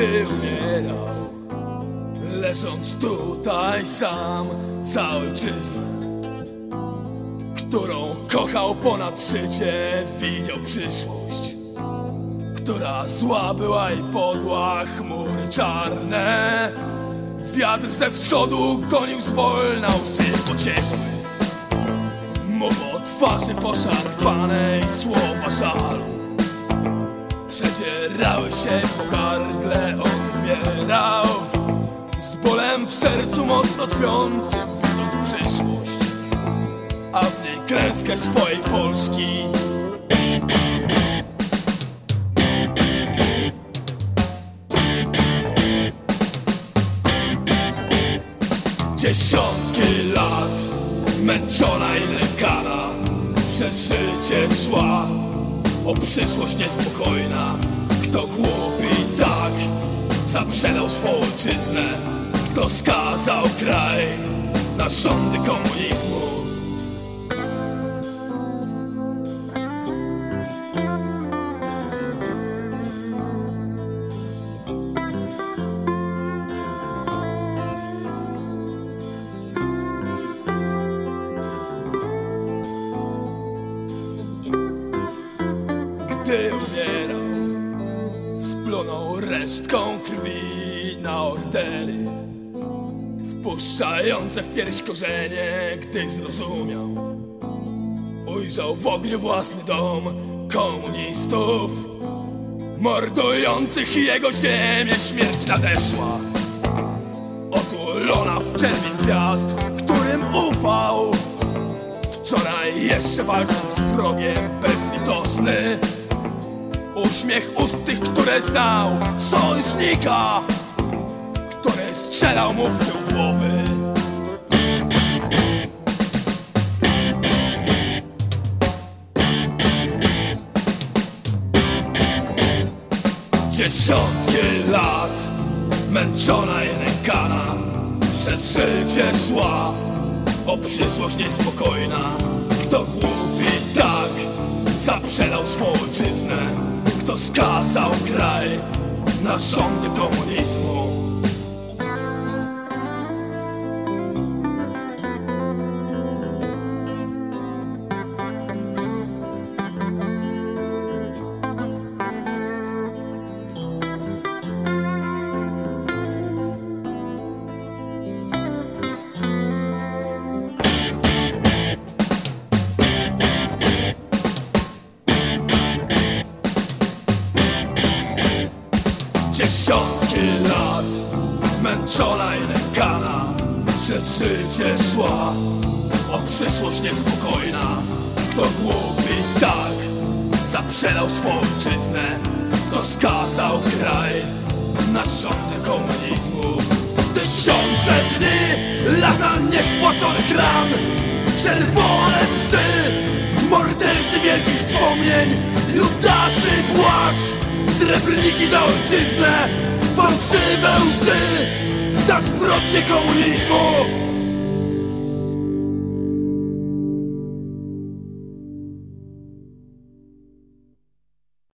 Ty umierał Leżąc tutaj sam Za ojczyznę Którą kochał ponad życie Widział przyszłość Która zła była i podła Chmury czarne. Wiatr ze wschodu gonił zwolna Łzy pociekły Mowa o twarzy poszarpanej Słowa żalu. Przedzierały się po gardle On umierał z bolem w sercu mocno tkwiącym widząc przyszłość A w niej klęskę swojej Polski. Dziesiątki lat męczona i lękana Przez życie szła o przyszłość niespokojna. Kto głupi tak zaprzedał swą ojczyznę. Kto skazał kraj na rządy komunizmu Gdy umierał Splunął resztką krwi na ordery Wpuszczające w pierś korzenie Gdy zrozumiał Ujrzał w ogniu własny dom komunistów Mordujących jego ziemię śmierć nadeszła Otulona w czerwień gwiazd, którym ufał. Wczoraj jeszcze walcząc z wrogiem bezlitosny Uśmiech ust tych, które znał Sojusznika Który strzelał mu w tył głowy. Dziesiątki lat Męczona i nękana Przez życie szła O przyszłość niespokojna. Kto głupi tak Zaprzedał swą ojczyznę Kto skazał kraj Na rządy komunizmu Dziesiątki lat Męczona i nękana Przez życie szła. O przyszłość niespokojna Kto głupi tak Zaprzedał swą ojczyznę Kto skazał kraj Na rządy komunizmu. Tysiące dni Lata niespłaconych ran Czerwone psy Mordercy wielkich wspomnień Judaszy Srebrniki za ojczyznę Fałszywe łzy Za zbrodnie komunizmu